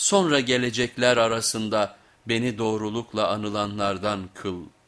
Sonra gelecekler arasında beni doğrulukla anılanlardan kıl.''